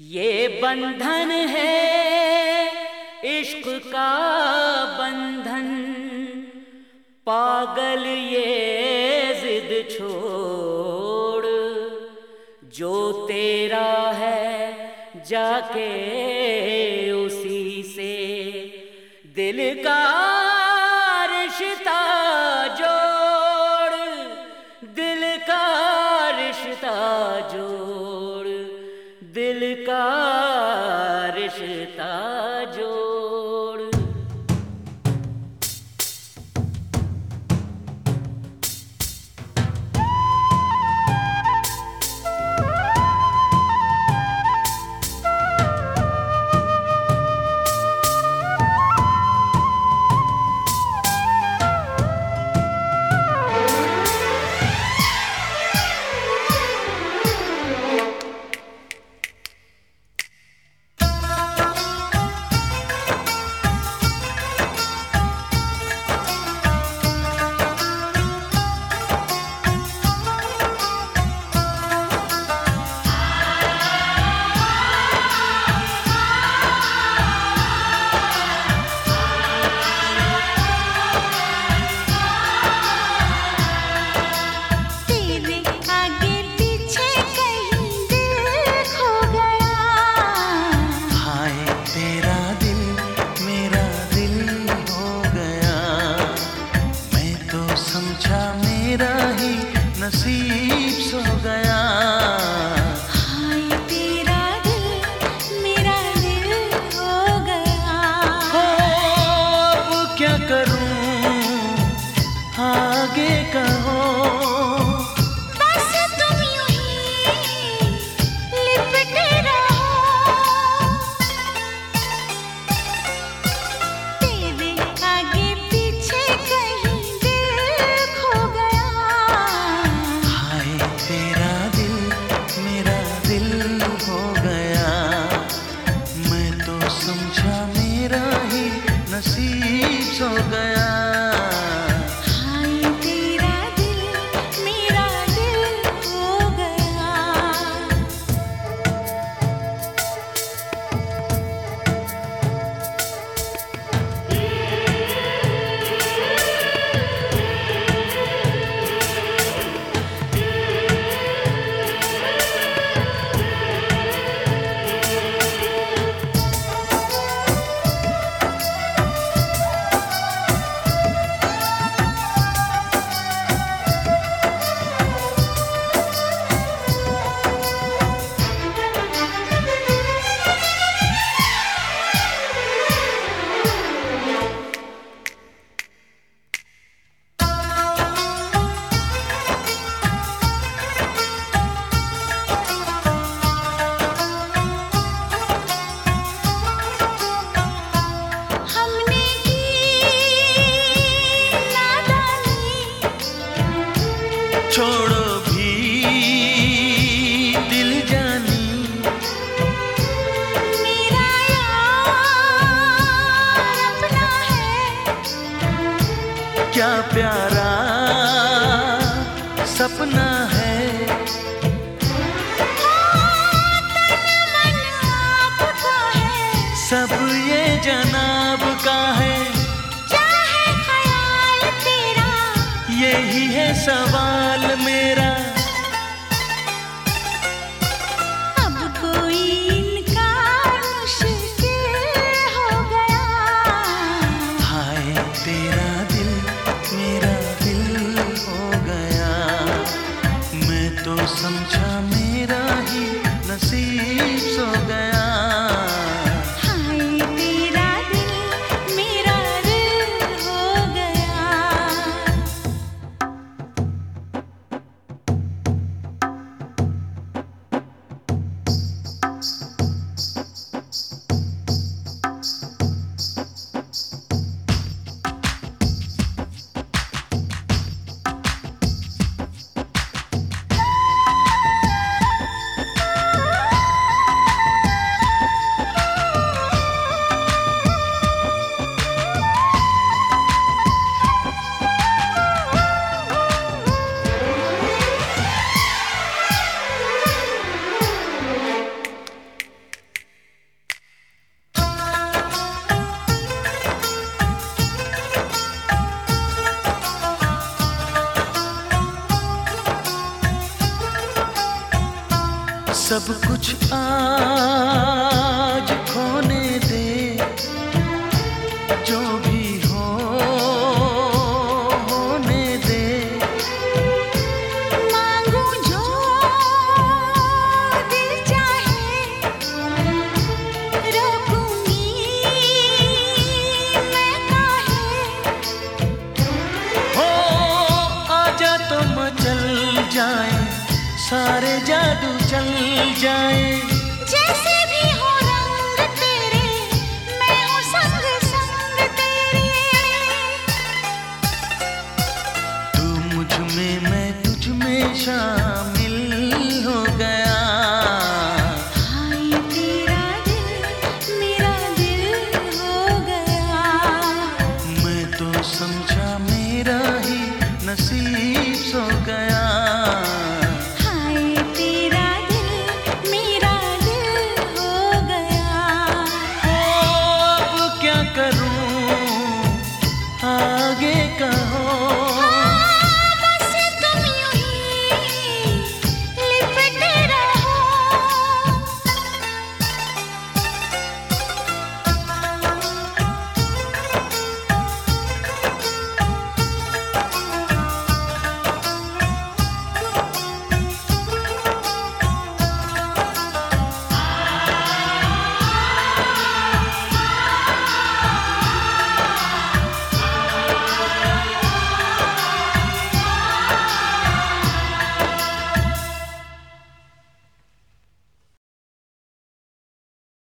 ये बंधन है, इश्क का बंधन। पागल ये जिद छोड़, जो तेरा है, जाके उसी से दिल का दिल का रिश्ता सवाल सब कुछ आज जादू चल जाए। जैसे भी हो रंग तेरे मैं हूँ संग संग तेरे। तू मुझमें मैं तुझ में शामिल हो गया। तेरा दिल मेरा दिल हो गया। मैं तो समझा मेरा ही नसीब सो गया। girl.